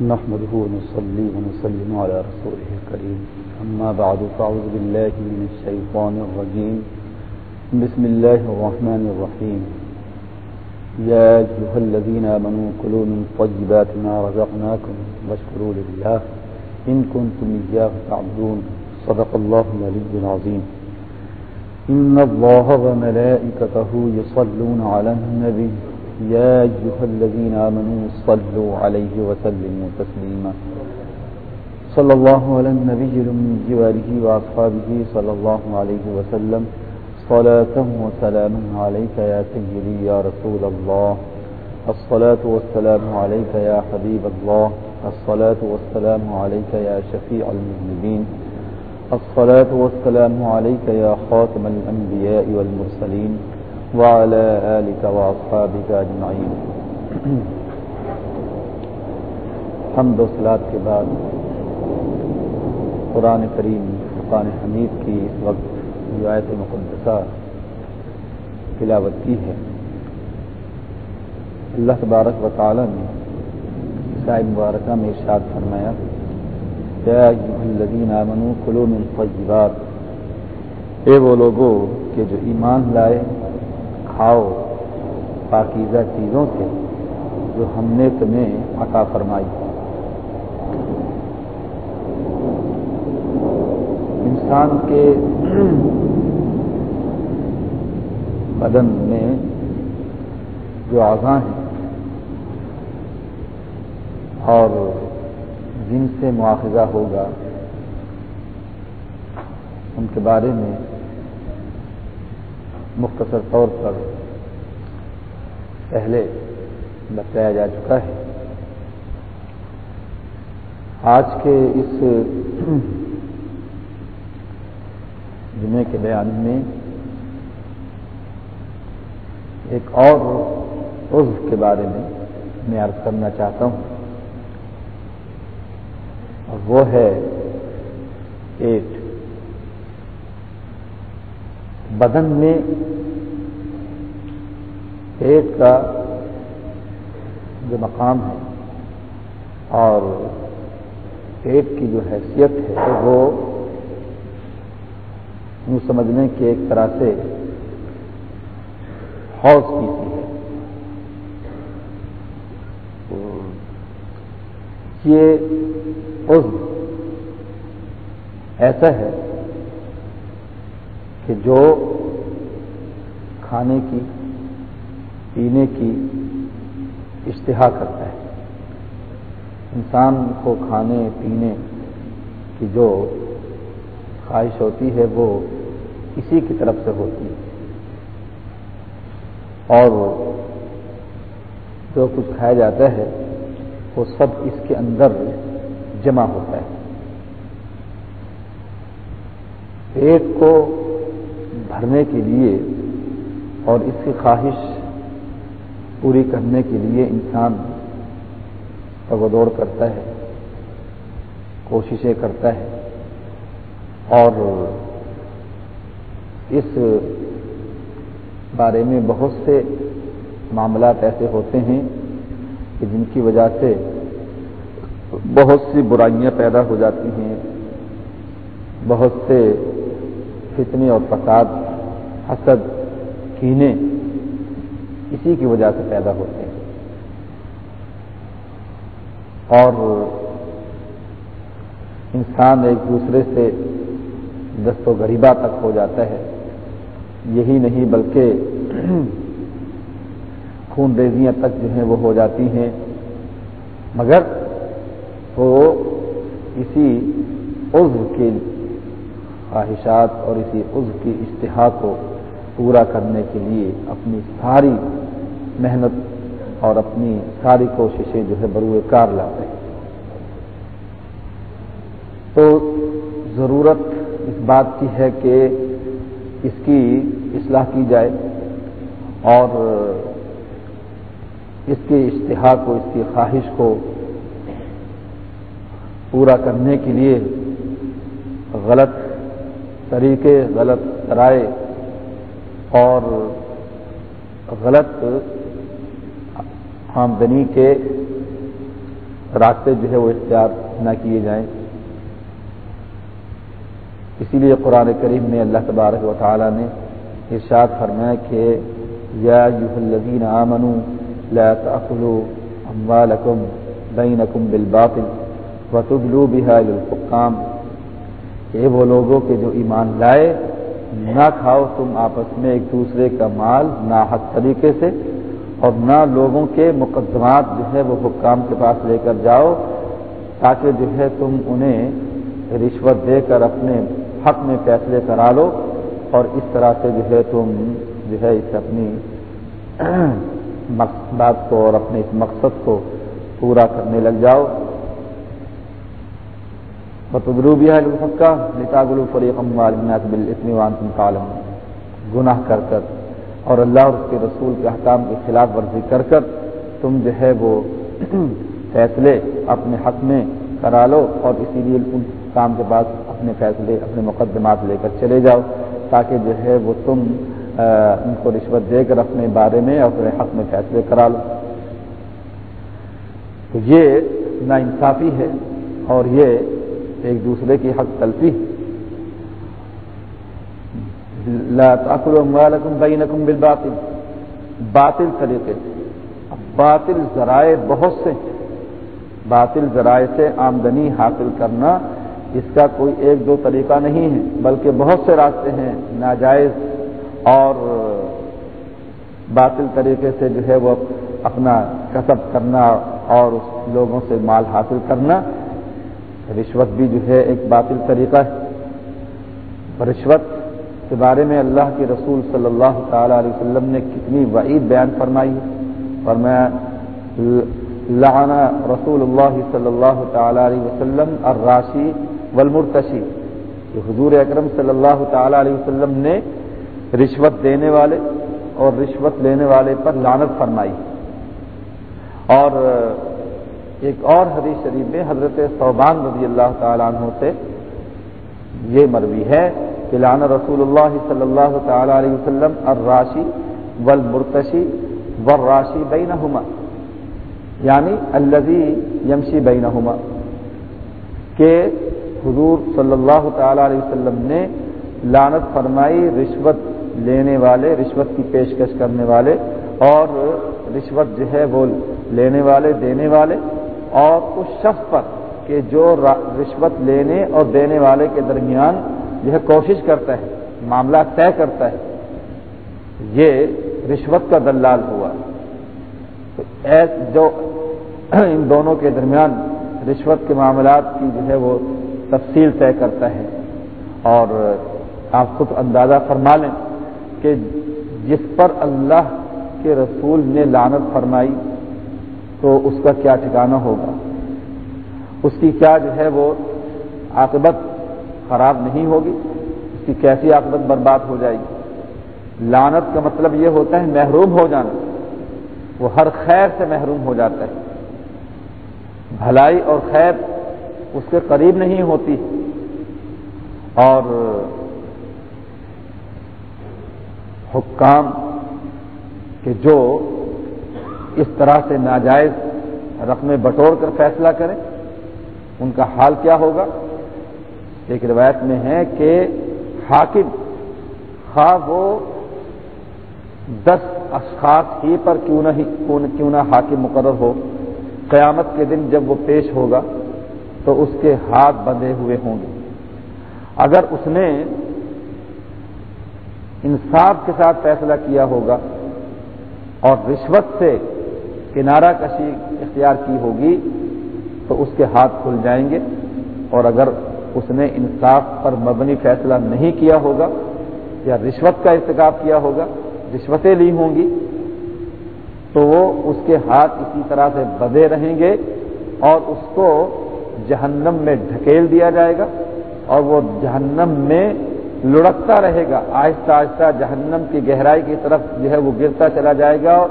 نحمده ونصلي ونسلم على رسوله الكريم. أما بعد، فأعوذ بالله من الشيطان الرجيم. بسم الله الرحمن الرحيم. يا أيها الذين آمنوا كلوا من طيبات ما رزقناكم واشكروا لله. إن كنتم إياه تعبدون. صدق الله العلي العظيم. إن الله وملائكته يصلون على النبي يا أيها الذين آمنوا صلوا عليه وسلموا تسليما. صلى الله على النبي من جواره وأصحابه صلى الله عليه وسلم. صلاة وسلام عليك يا سيدي يا رسول الله. الصلاة والسلام عليك يا حبيب الله. الصلاة والسلام عليك يا شفيع المذنبين الصلاة والسلام عليك يا خاتم الأنبياء والمرسلين. وعلى آلك وأصحابك أجمعين. حمد و صلات کے بعد قرآن کریم، قرآن حمید کی اس وقت روایت مقدسہ تلاوت کی ہے۔ اللہ تبارک و تعالی نے عیسائی مبارکہ میں ارشاد فرمایا الذین آمنوا کلو من طیبات۔ اے وہ لوگوں کہ جو ایمان لائے کھاؤ پاکیزہ چیزوں سے جو ہم نے تمہیں عطا فرمائی۔ انسان کے بدن میں جو اعضاء ہیں اور جن سے مواخذہ ہوگا، ان کے بارے میں مختصر طور پر پہلے بتایا جا چکا ہے۔ آج کے اس جمعے کے بیان میں ایک اور عضو کے بارے میں میں عرض کرنا چاہتا ہوں۔ اور وہ ہے پیٹ بدن میں پیٹ کا جو مقام ہے اور پیٹ کی جو حیثیت ہے وہ یوں سمجھنے کی ایک طرح سے حوض کی ہے۔ یہ عزم ایسا ہے کہ جو کھانے کی، پینے کی اشتہا کرتا ہے، انسان کو کھانے، پینے کی جو خواہش ہوتی ہے، وہ اسی کی طرف سے ہوتی ہے۔ اور جو کچھ کھایا جاتا ہے، وہ سب اس کے اندر جمع ہوتا ہے۔ پیٹ کو بھرنے کے لیے اور اس کی خواہش پوری کرنے کے لیے انسان تگ دوڑ کرتا ہے، کوششیں کرتا ہے اور اس بارے میں بہت سے معاملات ایسے ہوتے ہیں کہ جن کی وجہ سے بہت سی برائیاں پیدا ہو جاتی ہیں، بہت سے فتنے اور فساد حسد، کینے اسی کی وجہ سے پیدا ہوتے ہیں۔ اور انسان ایک دوسرے سے دست و غریبہ تک ہو جاتا ہے۔ یہی نہیں بلکہ خون ریزیاں تک جو ہیں وہ ہو جاتی ہیں۔ مگر وہ اسی عضو کے خواہشات اور اسی عضو کی اشتہا کو پورا کرنے کے لیے اپنی ساری محنت اور اپنی ساری کوششیں جو ہے بروئے کار لاتے ہیں۔ تو ضرورت اس بات کی ہے کہ اس کی اصلاح کی جائے اور اس کی اشتہا کو، اس کی خواہش کو پورا کرنے کے لیے غلط طریقے، غلط رائے اور غلط آمدنی کے راستے جو ہے وہ اختیار نہ کیے جائیں۔ اسی لیے قرآن کریم میں اللہ تبارک و تعالیٰ نے ارشاد فرمایا کہ یا الذین آمنوا لا تأکلوا اموالکم بینکم بالباطل وتدلوا بها للحکام۔ کہ وہ لوگوں کے جو ایمان لائے نہ کھاؤ تم آپس میں ایک دوسرے کا مال ناحق طریقے سے اور نہ لوگوں کے مقدمات جو ہے وہ حکام کے پاس لے کر جاؤ تاکہ جو ہے تم انہیں رشوت دے کر اپنے حق میں فیصلے کرا لو اور اس طرح سے جو ہے تم جو ہے اس اپنی بات کو اور اپنے اس مقصد کو پورا کرنے لگ جاؤ۔ بطروبی ہے لکھا نتا گلو فریقم گناہ کر کر اور اللہ اور اس کے رسول کے احکام کی خلاف ورزی کر کر تم جو ہے وہ فیصلے اپنے حق میں کرا لو اور اسی لیے ان کام کے بعد اپنے فیصلے، اپنے مقدمات لے کر چلے جاؤ تاکہ جو ہے وہ تم ان کو رشوت دے کر اپنے بارے میں اور اپنے حق میں فیصلے کرا لو۔ تو یہ نا انصافی ہے اور یہ ایک دوسرے کی حق تلفی ہے لا اموالکم بینکم بالباطل باطل طریقے باطل ذرائع بہت سے باطل ذرائع سے آمدنی حاصل کرنا اس کا کوئی ایک دو طریقہ نہیں ہے، بلکہ بہت سے راستے ہیں ناجائز اور باطل طریقے سے جو ہے وہ اپنا کسب کرنا اور لوگوں سے مال حاصل کرنا رشوت بھی جو ہے ایک باطل طریقہ ہے۔ رشوت کے بارے میں اللہ کے رسول صلی اللہ تعالی علیہ وسلم نے کتنی وعید بیان فرمائی ہے۔ اور میں لعنا رسول اللہ صلی اللہ تعالی علیہ وسلم الراشی والمرتشی۔ کہ حضور اکرم صلی اللہ تعالی علیہ وسلم نے رشوت دینے والے اور رشوت لینے والے پر لانت فرمائی۔ اور ایک اور حدیث شریف میں حضرت صوبان رضی اللہ تعالیٰ عنہ سے یہ مروی ہے کہ لانا رسول اللہ صلی اللہ تعالی علیہ وسلم الراشی والمرتشی والراشی بینہما یعنی الذي یمشی بینہما، کہ حضور صلی اللہ تعالی علیہ وسلم نے لانت فرمائی رشوت لینے والے، رشوت کی پیشکش کرنے والے، اور رشوت جو ہے وہ لینے والے، دینے والے اور اس شخص پر کہ جو رشوت لینے اور دینے والے کے درمیان جو ہے کوشش کرتا ہے، معاملہ طے کرتا ہے، یہ رشوت کا دلال ہوا۔ تو جو ان دونوں کے درمیان رشوت کے معاملات کی جو ہے وہ تفصیل طے کرتا ہے۔ اور آپ خود اندازہ فرما لیں کہ جس پر اللہ کے رسول نے لانت فرمائی تو اس کا کیا ٹھکانہ ہوگا؟ اس کی کیا جو ہے وہ عاقبت خراب نہیں ہوگی؟ اس کی کیسی عاقبت برباد ہو جائے گی؟ لانت کا مطلب یہ ہوتا ہے محروم ہو جانا۔ وہ ہر خیر سے محروم ہو جاتا ہے۔ بھلائی اور خیر اس کے قریب نہیں ہوتی۔ اور حکام کہ جو اس طرح سے ناجائز رقمیں بٹور کر فیصلہ کریں، ان کا حال کیا ہوگا؟ ایک روایت میں ہے کہ حاکم خواہ وہ دس اشخاص ہی پر کیوں نہ کیوں نہ حاکم مقرر ہو، قیامت کے دن جب وہ پیش ہوگا تو اس کے ہاتھ بندھے ہوئے ہوں گے۔ اگر اس نے انصاف کے ساتھ فیصلہ کیا ہوگا اور رشوت سے کنارہ کشی اختیار کی ہوگی تو اس کے ہاتھ کھل جائیں گے اور اگر اس نے انصاف پر مبنی فیصلہ نہیں کیا ہوگا یا رشوت کا ارتکاب کیا ہوگا، رشوتیں لی ہوں گی، تو وہ اس کے ہاتھ اسی طرح سے بدے رہیں گے اور اس کو جہنم میں ڈھکیل دیا جائے گا اور وہ جہنم میں لڑکتا رہے گا۔ آہستہ آہستہ جہنم کی گہرائی کی طرف جو ہے وہ گرتا چلا جائے گا اور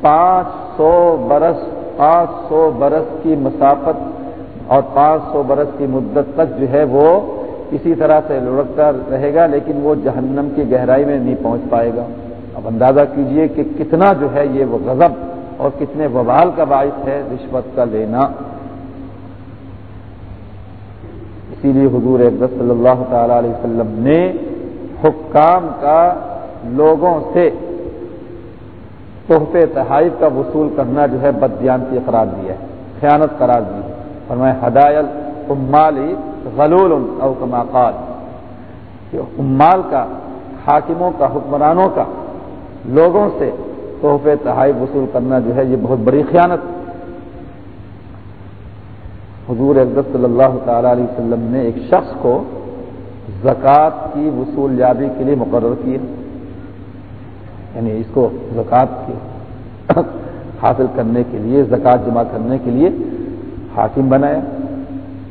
پانچ سو برس، پانچ سو برس کی مسافت اور پانچ سو برس کی مدت تک جو ہے وہ اسی طرح سے لڑکتا رہے گا، لیکن وہ جہنم کی گہرائی میں نہیں پہنچ پائے گا۔ اب اندازہ کیجیے کہ کتنا جو ہے یہ وہ غضب اور کتنے وبال کا باعث ہے رشوت کا لینا۔ اسی لیے حضور اقبال صلی اللہ تعالی علیہ وسلم نے حکام کا لوگوں سے تحفے تحائف کا وصول کرنا جو ہے بدیانتی قرار دیا ہے، خیانت قرار دی ہے۔ اور میں ہدایل امالی غلول او کما قال. کہ امال کا، حاکموں کا، حکمرانوں کا، لوگوں سے تحفے تحائف وصول کرنا جو ہے، یہ بہت بڑی خیانت حضور عزت صلی اللہ تعالی علیہ وسلم نے ایک شخص کو زکوٰۃ کی وصول یابی کے لیے مقرر کیا۔ یعنی اس کو زکوٰۃ کی حاصل کرنے کے لیے، زکوٰۃ جمع کرنے کے لیے حاکم بنایا،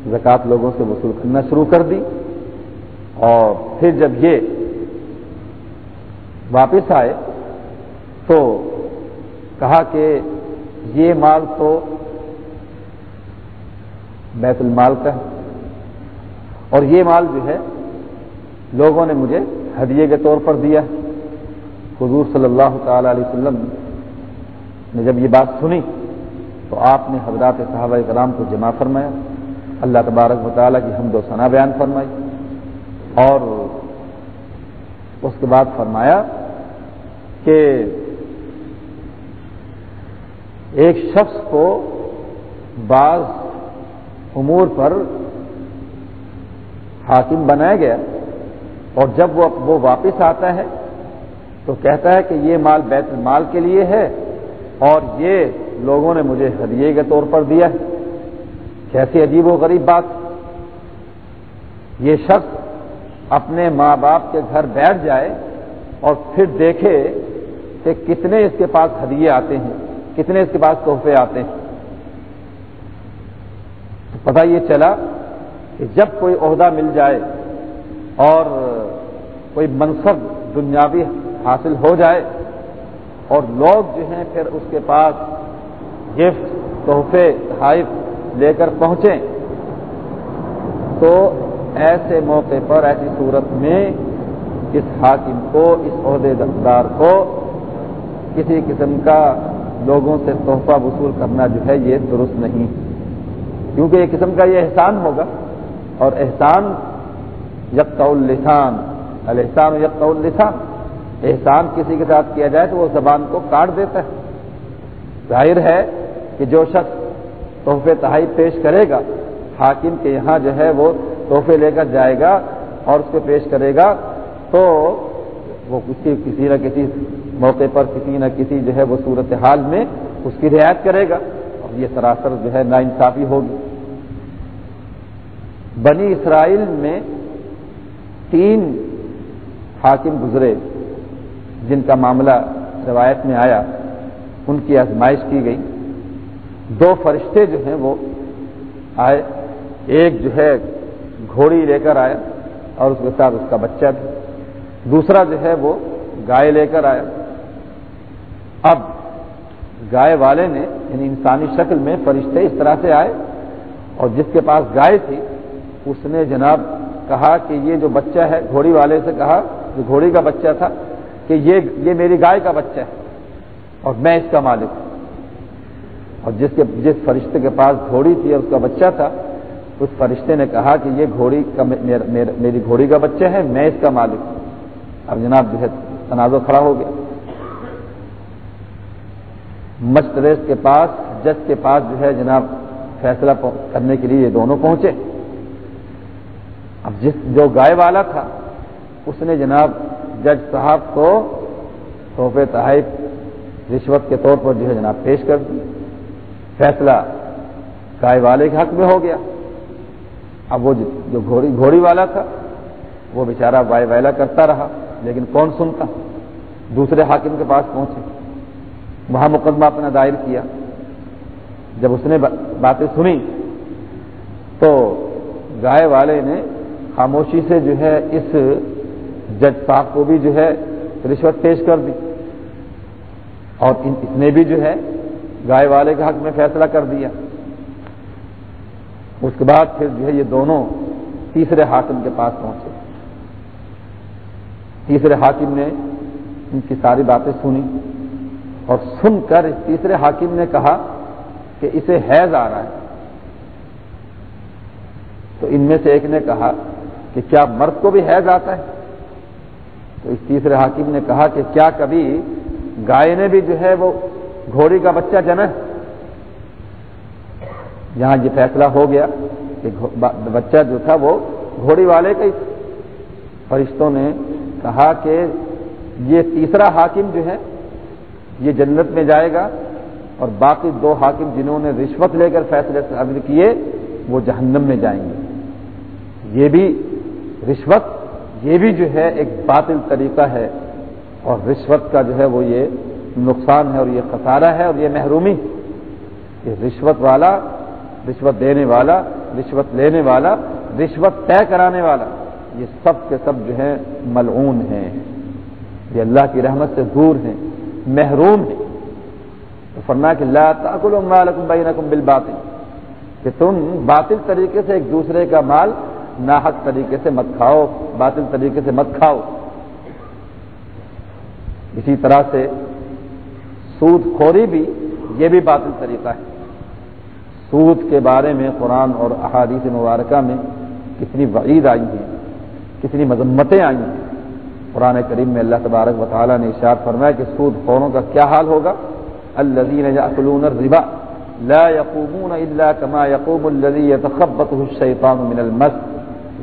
زکوٰۃ لوگوں سے وصول کرنا شروع کر دی۔ اور پھر جب یہ واپس آئے تو کہا کہ یہ مال تو بیت المال کا ہے۔ اور یہ مال جو ہے، لوگوں نے مجھے ہدیے کے طور پر دیا حضور صلی اللہ تعالی علیہ وسلم نے جب یہ بات سنی تو آپ نے حضرات صحابہ کرام کو جمع فرمایا۔ اللہ تبارک مطالعہ کی حمد و ثنا بیان فرمائی اور اس کے بعد فرمایا کہ ایک شخص کو بعض امور پر حاکم بنایا گیا اور جب وہ وہ واپس آتا ہے تو کہتا ہے کہ یہ مال بیت المال کے لیے ہے اور یہ لوگوں نے مجھے ہدیے کے طور پر دیا ہے۔ کیسی عجیب و غریب بات۔ یہ شخص اپنے ماں باپ کے گھر بیٹھ جائے اور پھر دیکھے کہ کتنے اس کے پاس ہدیے آتے ہیں، کتنے اس کے پاس تحفے آتے ہیں۔ تو پتہ یہ چلا کہ جب کوئی عہدہ مل جائے اور کوئی منصب دنیاوی حاصل ہو جائے اور لوگ جو ہیں پھر اس کے پاس گفٹ، تحفے، تحائف لے کر پہنچیں۔ تو ایسے موقع پر، ایسی صورت میں اس حاکم کو، اس عہدے دار کو کسی قسم کا لوگوں سے تحفہ وصول کرنا جو ہے یہ درست نہیں۔ کیونکہ ایک قسم کا یہ احسان ہوگا اور احسان یکتا السان الحسان یکتا السان احسان کسی کے ساتھ کیا جائے تو وہ زبان کو کاٹ دیتا ہے۔ ظاہر ہے کہ جو شخص تحفے تحائف پیش کرے گا، حاکم کے یہاں جو ہے وہ تحفے لے کر جائے گا اور اس کو پیش کرے گا تو وہ کسی کسی نہ کسی موقع پر کسی نہ کسی جو ہے وہ صورت حال میں اس کی رعایت کرے گا اور یہ سراسر جو ہے نا انصافی ہوگی۔ بنی اسرائیل میں تین حاکم گزرے۔ جن کا معاملہ روایت میں آیا، ان کی آزمائش کی گئی۔ دو فرشتے جو ہیں وہ آئے، ایک جو ہے گھوڑی لے کر آیا اور اس کے ساتھ اس کا بچہ تھا دوسرا جو ہے وہ گائے لے کر آیا۔ اب گائے والے نے یعنی انسانی شکل میں فرشتے اس طرح سے آئے اور جس کے پاس گائے تھی، اس نے جناب کہا کہ یہ جو بچہ ہے، گھوڑی والے سے کہا، جو گھوڑی کا بچہ تھا کہ یہ یہ میری گائے کا بچہ ہے اور میں اس کا مالک ہوں۔ اور جس کے، جس فرشتے کے پاس گھوڑی تھی اور اس کا بچہ تھا، اس فرشتے نے کہا کہ یہ گھوڑی کا میری گھوڑی کا بچہ ہے، میں اس کا مالک ہوں۔ اب جناب جو ہے، تنازع کھڑا ہو گیا۔ مشتریس کے پاس جج کے پاس جو ہے جناب فیصلہ کرنے کے لیے یہ دونوں پہنچے۔ اب جس جو گائے والا تھا، اس نے جناب جج صاحب کو تحفے تحائف رشوت کے طور پر جو ہے جناب پیش کر دی۔ فیصلہ گائے والے کے حق میں ہو گیا۔ اب وہ جو گھوڑی گھوڑی والا تھا، وہ بیچارہ وائے وائلا کرتا رہا، لیکن کون سنتا؟ دوسرے حاکم کے پاس پہنچے۔ وہاں مقدمہ اپنا دائر کیا۔ جب اس نے باتیں سنی تو گائے والے نے خاموشی سے جو ہے اس جج صاحب کو بھی جو ہے رشوت پیش کر دی اور اس نے بھی جو ہے گائے والے کے حق میں فیصلہ کر دیا۔ اس کے بعد پھر جو ہے یہ دونوں تیسرے حاکم کے پاس پہنچے۔ تیسرے حاکم نے ان کی ساری باتیں سنی اور سن کر اس تیسرے حاکم نے کہا کہ اسے حیض آ رہا ہے۔ تو ان میں سے ایک نے کہا کہ کیا مرد کو بھی حیض آتا ہے؟ تو اس تیسرے حاکم نے کہا کہ کیا کبھی گائے نے بھی جو ہے وہ گھوڑی کا بچہ جنا یہاں یہ فیصلہ ہو گیا کہ بچہ جو تھا وہ گھوڑی والے کا ہی فرشتوں نے کہا کہ یہ تیسرا حاکم جو ہے یہ جنت میں جائے گا اور باقی دو حاکم جنہوں نے رشوت لے کر فیصلے قبل کیے وہ جہنم میں جائیں گے۔ یہ بھی رشوت یہ بھی جو ہے ایک باطل طریقہ ہے اور رشوت کا جو ہے وہ یہ نقصان ہے اور یہ خسارہ ہے اور یہ محرومی یہ رشوت والا، رشوت دینے والا، رشوت لینے والا، رشوت طے کرانے والا، یہ سب کے سب جو ہے ملعون ہیں۔ یہ اللہ کی رحمت سے دور ہیں، محروم ہیں۔ تو فرنا کہ اللہ تعقل بینکم بالباطل، کہ تم باطل طریقے سے ایک دوسرے کا مال ناحق طریقے سے مت کھاؤ، باطل طریقے سے مت کھاؤ۔ اسی طرح سے سود خوری بھی یہ بھی باطل طریقہ ہے۔ سود کے بارے میں قرآن اور احادیث مبارکہ میں کتنی وعید آئی ہیں، کتنی مذمتیں آئی ہیں۔ قرآن کریم میں اللہ تبارک و تعالیٰ نے اشاد فرمایا کہ سود خوروں کا کیا حال ہوگا؟ الذين يأكلون الربا لا يقومون إلا كما يقوم الذي يتخبطه الشيطان من المس۔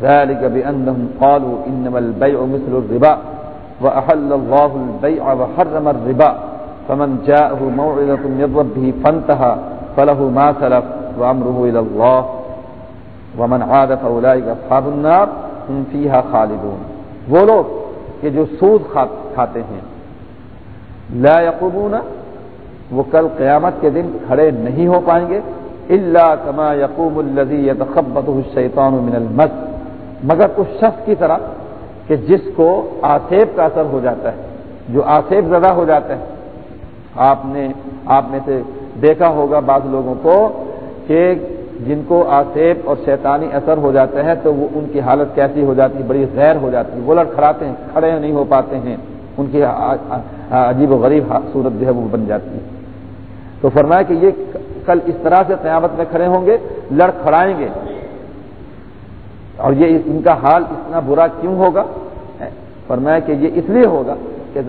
ذلك بأنهم قالوا إنما البيع مثل الربا وأحل الله البيع وحرم الربا فمن جاءه موعظة من ربه فانتهى فله ما سلف وأمره إلى الله ومن عاد فأولئك أصحاب النار هم فيها خالدون وہ لوگ کہ جو سود کھاتے ہیں لا یقوبون وہ کل قیامت کے دن کھڑے نہیں ہو پائیں گے اللہ کما یقوم الزی یتخبط الشیطان من المس مگر اس شخص کی طرح کہ جس کو آسیب کا اثر ہو جاتا ہے، جو آسیب زدہ ہو جاتا ہے۔ آپ نے، آپ میں سے دیکھا ہوگا بعض لوگوں کو کہ جن کو آسیب اور شیطانی اثر ہو جاتا ہے تو وہ ان کی حالت کیسی ہو جاتی ہے بڑی غیر ہو جاتی۔ ہے وہ لڑکھڑاتے ہیں، کھڑے نہیں ہو پاتے ہیں۔ ان کی عجیب و غریب صورت جو ہے وہ بن جاتی ہے۔ تو فرمایا کہ یہ کل اس طرح سے قیامت میں کھڑے ہوں گے لڑ کھڑائیں گے۔ اور یہ ان کا حال اتنا برا کیوں ہوگا؟ فرمایا کہ یہ اس لیے ہوگا کہ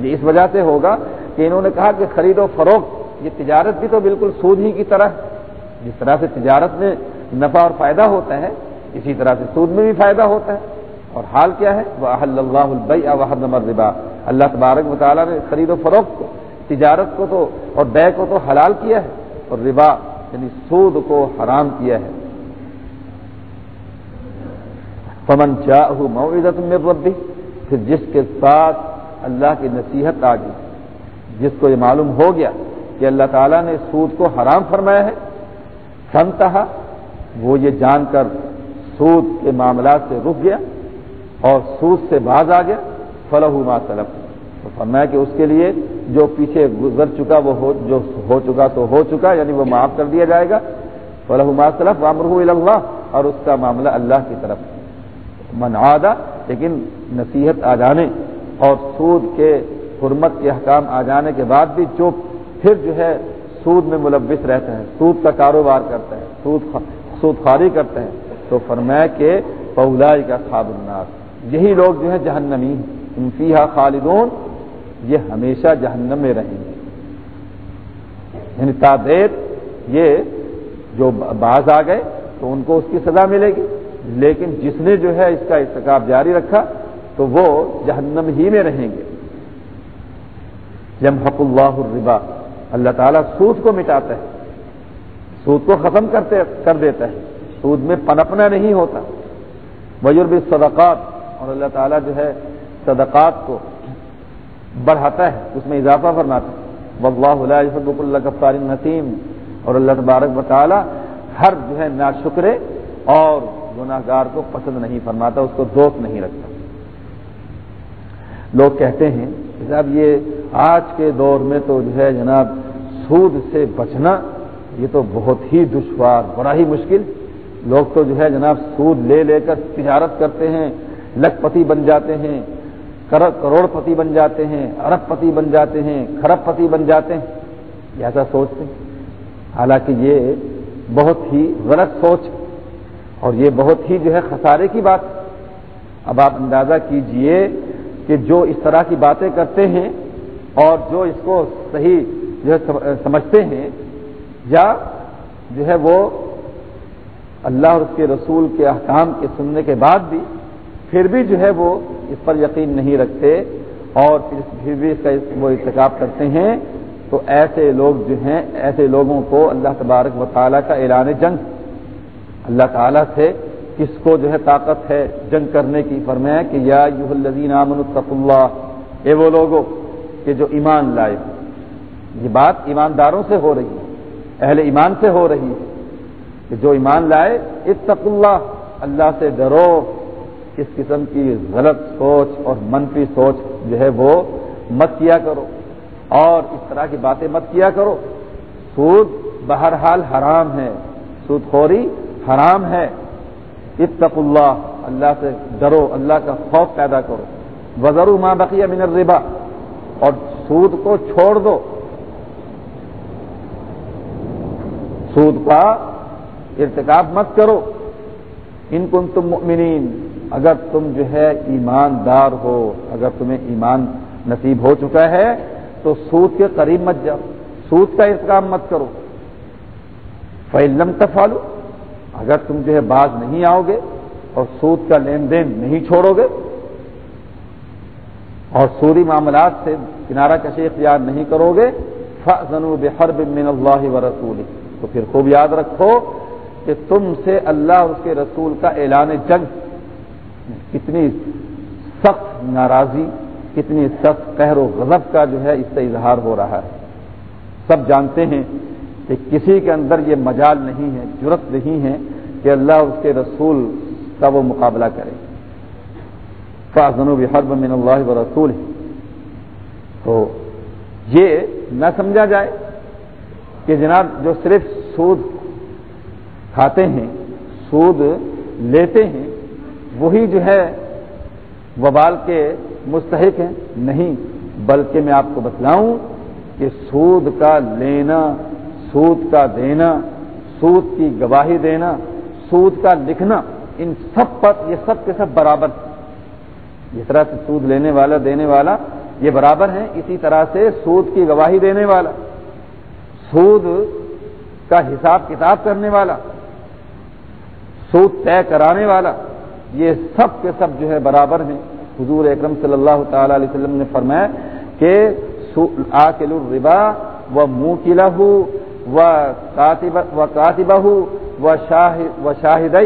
یہ اس وجہ سے ہوگا کہ انہوں نے کہا کہ خرید و فروخت، یہ تجارت بھی تو بالکل سود ہی کی طرح جس طرح سے تجارت میں نفع اور فائدہ ہوتا ہے، اسی طرح سے سود میں بھی فائدہ ہوتا ہے۔ اور حال کیا ہے؟ وہ اللہ البئی ربا اللہ تبارک مطالعہ نے خرید و فروخت کو، تجارت کو تو اور بے کو تو حلال کیا ہے۔ اور ربا یعنی سود کو حرام کیا ہے۔ پمن چاہ معیزت میں ربی پھر جس کے ساتھ اللہ کی نصیحت آ گئی، جس کو یہ معلوم ہو گیا کہ اللہ تعالیٰ نے سود کو حرام فرمایا ہے سنتہا وہ یہ جان کر سود کے معاملات سے رک گیا اور سود سے باز آ گیا فلاح ما سلف۔ تو فرمایا کہ اس کے لیے جو پیچھے گزر چکا وہ ہو جو ہو چکا تو ہو چکا یعنی وہ معاف کر دیا جائے گا۔ فلاح ما سلف وامر اللہ اور اس کا معاملہ اللہ کی طرف منعدہ لیکن نصیحت آ جانے اور سود کے حرمت کے احکام آ جانے کے بعد بھی جو پھر جو ہے سود میں ملوث رہتا ہے سود کا کاروبار کرتا ہے سود سود خاری کرتا ہے تو فرمایا کہ پولائی کا خواب الناس یہی لوگ جو ہے جہنمی انفیہ خالدون۔ یہ ہمیشہ جہنم میں رہیں گے۔ یعنی تعداد یہ جو باز آ گئے تو ان کو اس کی سزا ملے گی۔ لیکن جس نے جو ہے اس کا استقاب جاری رکھا تو وہ جہنم ہی میں رہیں گے۔ جم حق اللہ الربا۔ اللہ تعالیٰ سود کو مٹاتا ہے۔ سود کو ختم کرتے کر دیتا ہے۔ سود میں پنپنا نہیں ہوتا۔ بجرب صدقات اور اللہ تعالیٰ جو ہے صدقات کو بڑھاتا ہے، اس میں اضافہ فرماتا ہے۔ واللہ لا اللہ کفار نسیم۔ اور اللہ تبارک و تعالیٰ ہر جو ہے نا شکرے اور گناہ گار کو پسند نہیں فرماتا، اس کو دوست نہیں رکھتا۔ لوگ کہتے ہیں صاحب، یہ آج کے دور میں تو جو ہے جناب سود سے بچنا، یہ تو بہت ہی دشوار، بڑا ہی مشکل۔ لوگ تو جو ہے جناب سود لے لے کر تجارت کرتے ہیں، لکھ پتی بن جاتے ہیں۔ کروڑ پتی بن جاتے ہیں ارب پتی بن جاتے ہیں خرب پتی بن جاتے ہیں۔ ایسا سوچتے ہیں حالانکہ یہ بہت ہی غلط سوچ اور یہ بہت ہی جو ہے خسارے کی بات اب آپ اندازہ کیجیے کہ جو اس طرح کی باتیں کرتے ہیں اور جو اس کو صحیح جو ہے سمجھتے ہیں، یا جو ہے وہ اللہ اور اس کے رسول کے احکام کے سننے کے بعد بھی، پھر بھی جو ہے وہ اس پر یقین نہیں رکھتے اور پھر بھی اس کا وہ ارتکاب کرتے ہیں، تو ایسے لوگ جو ہیں، ایسے لوگوں کو اللہ تبارک و تعالیٰ کا اعلان جنگ۔ اللہ تعالیٰ سے کس کو جو ہے طاقت ہے جنگ کرنے کی فرمایا کہ یا یو الدین امن اللہ۔ اے وہ لوگوں کہ جو ایمان لائے۔ یہ بات ایمانداروں سے ہو رہی ہے، اہل ایمان سے ہو رہی ہے کہ جو ایمان لائے اتق اللہ اللہ سے ڈرو۔ اس قسم کی غلط سوچ اور منفی سوچ جو ہے وہ مت کیا کرو اور اس طرح کی باتیں مت کیا کرو۔ سود بہرحال حرام ہے۔ سود خوری حرام ہے۔ اتق اللہ اللہ سے ڈرو، اللہ کا خوف پیدا کرو۔ وزر ماں بقیہ من الربا۔ اور سود کو چھوڑ دو۔ سود کا ارتکاب مت کرو۔ ان کن تم مؤمنین اگر تم جو ہے ایماندار ہو، اگر تمہیں ایمان نصیب ہو چکا ہے، تو سود کے قریب مت جاؤ، سود کا ارتکاب مت کرو۔ فعلم تفالو اگر تم جو ہے باز نہیں آؤ گے اور سود کا لین دین نہیں چھوڑو گے، اور سوری معاملات سے کنارہ کشی اختیار نہیں کرو گے فنو بحرب من اللہ و رسول تو پھر خوب یاد رکھو کہ تم سے اللہ اس کے رسول کا اعلان جنگ کتنی سخت ناراضی، کتنی سخت قہر و غضب کا جو ہے اس سے اظہار ہو رہا ہے۔ سب جانتے ہیں کہ کسی کے اندر یہ مجال نہیں ہے جرت نہیں ہے کہ اللہ اس کے رسول کا وہ مقابلہ کرے۔ فاضن حرب من اللہ و رسول تو یہ نہ سمجھا جائے کہ جناب جو صرف سود کھاتے ہیں، سود لیتے ہیں وہی جو ہے وبال کے مستحق ہیں، نہیں، بلکہ میں آپ کو بتلاؤں کہ سود کا لینا، سود کا دینا، سود کی گواہی دینا، سود کا لکھنا، ان سب پر یہ سب کے سب برابر جس طرح سے سود لینے والا، دینے والا، یہ برابر ہیں، اسی طرح سے سود کی گواہی دینے والا، سود کا حساب کتاب کرنے والا، سود طے کرانے والا۔ یہ سب کے سب جو ہے برابر ہیں۔ حضور اکرم صلی اللہ تعالی علیہ وسلم نے فرمایا کہ آکل الربا و منہ قلعہ و کاتبہ و شاہد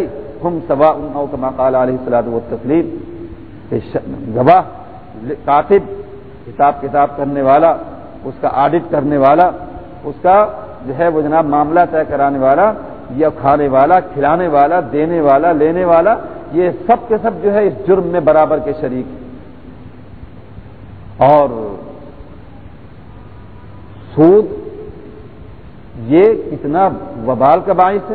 ہم سوا کما قال علیہ السلاد و تسلیم گواہ، کاتب حساب کتاب کرنے والا، اس کا آڈٹ کرنے والا، اس کا جو ہے وہ جناب معاملہ طے کرانے والا یا کھانے والا، کھلانے والا، دینے والا، لینے والا یہ سب کے سب جو ہے اس جرم میں برابر کے شریک اور سود، یہ کتنا وبال کا باعث ہے۔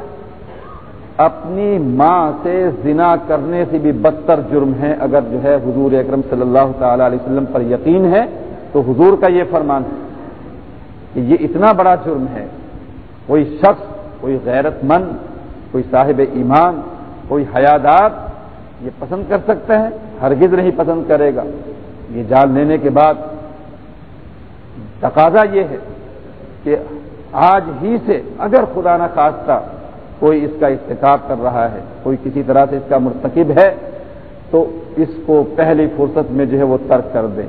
اپنی ماں سے زنا کرنے سے بھی بدتر جرم ہے۔ اگر جو ہے حضور اکرم صلی اللہ تعالی علیہ وسلم پر یقین ہے، تو حضور کا یہ فرمان ہے کہ یہ اتنا بڑا جرم ہے۔ کوئی شخص، کوئی غیرت مند کوئی صاحب ایمان، کوئی حیادات یہ پسند کر سکتے ہیں ہرگز نہیں پسند کرے گا۔ یہ جال لینے کے بعد تقاضا یہ ہے کہ آج ہی سے اگر خدا نہ خواستہ کوئی اس کا اتقاب کر رہا ہے، کوئی کسی طرح سے اس کا مرتکب ہے، تو اس کو پہلی فرصت میں جو ہے وہ ترک کر دیں۔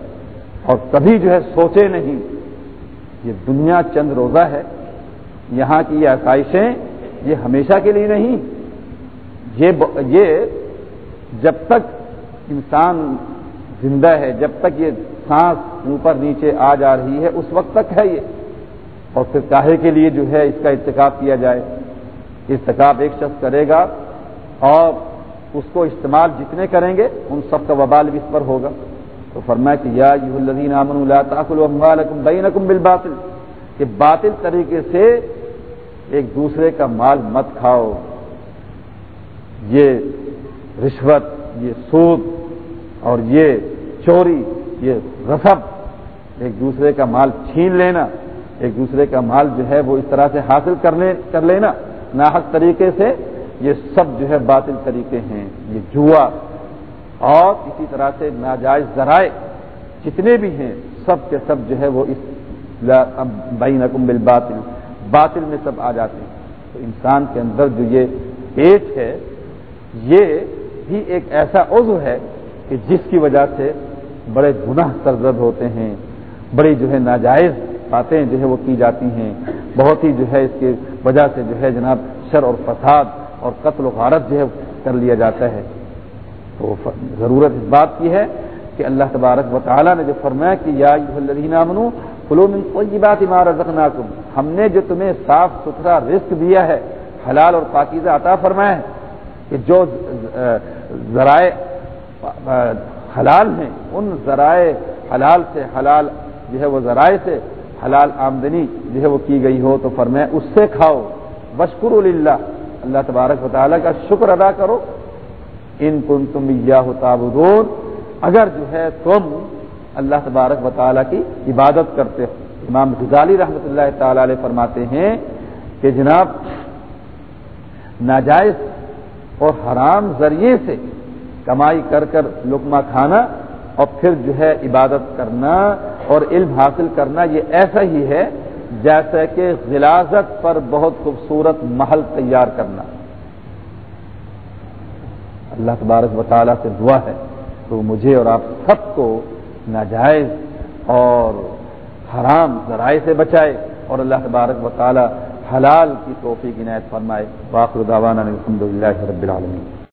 اور کبھی جو ہے سوچے نہیں، یہ دنیا چند روزہ ہے، یہاں کی یہ آسائشیں یہ ہمیشہ کے لیے نہیں یہ جب تک انسان زندہ ہے، جب تک یہ سانس اوپر نیچے آ جا رہی ہے، اس وقت تک ہے یہ۔ اور پھر کاہے کے لیے جو ہے اس کا ارتکاب کیا جائے۔ ارتکاب ایک شخص کرے گا اور اس کو استعمال جتنے کریں گے، ان سب کا وبال بھی اس پر ہوگا۔ تو فرمایا کہ یا الذین امن لا تاکلوا اموالکم بینکم بالباطل، کہ باطل طریقے سے ایک دوسرے کا مال مت کھاؤ۔ یہ رشوت، یہ سود اور یہ چوری، یہ رسب، ایک دوسرے کا مال چھین لینا، ایک دوسرے کا مال جو ہے وہ اس طرح سے حاصل کر لینا، ناحق طریقے سے یہ سب جو ہے باطل طریقے ہیں، یہ جوا۔ اور اسی طرح سے ناجائز ذرائع جتنے بھی ہیں، سب کے سب جو ہے وہ اس بین بل باطل باطل میں سب آ جاتے ہیں۔ تو انسان کے اندر جو یہ پیٹ ہے، یہ بھی ایک ایسا عضو ہے کہ جس کی وجہ سے بڑے گناہ سرزد ہوتے ہیں، بڑی جو ہے ناجائز باتیں جو ہے وہ کی جاتی ہیں۔ بہت ہی جو ہے اس کی وجہ سے جو ہے جناب شر اور فساد اور قتل و غارت جو ہے کر لیا جاتا ہے۔ تو ضرورت اس بات کی ہے کہ اللہ تبارک و تعالیٰ نے جو فرمایا کہ یا منو فلو من کوئی بات عمارت رکھنا ہم نے جو تمہیں صاف ستھرا رزق دیا ہے، حلال اور پاکیزہ عطا فرمایا ہے کہ جو ذرائع حلال ہیں، ان ذرائع حلال سے حلال جو ہے وہ ذرائع سے حلال آمدنی جو ہے وہ کی گئی ہو، تو فرمائے اس سے کھاؤ۔ بشکر اللہ اللہ تبارک و تعالیٰ کا شکر ادا کرو۔ ان کن تم یا اگر جو ہے تم اللہ تبارک و تعالیٰ کی عبادت کرتے ہو۔ امام غزالی رحمۃ اللہ تعالی علیہ فرماتے ہیں کہ جناب، ناجائز اور حرام ذریعے سے کمائی کر کر لکما کھانا اور پھر جو ہے عبادت کرنا اور علم حاصل کرنا، یہ ایسا ہی ہے جیسے کہ غلازت پر بہت خوبصورت محل تیار کرنا۔ اللہ تبارک و تعالیٰ سے دعا ہے تو مجھے اور آپ سب کو ناجائز اور حرام ذرائع سے بچائے اور اللہ تبارک و تعالیٰ حلال کی توفیق عنایت فرمائے واخر دعوانا الحمد للہ رب العالمین۔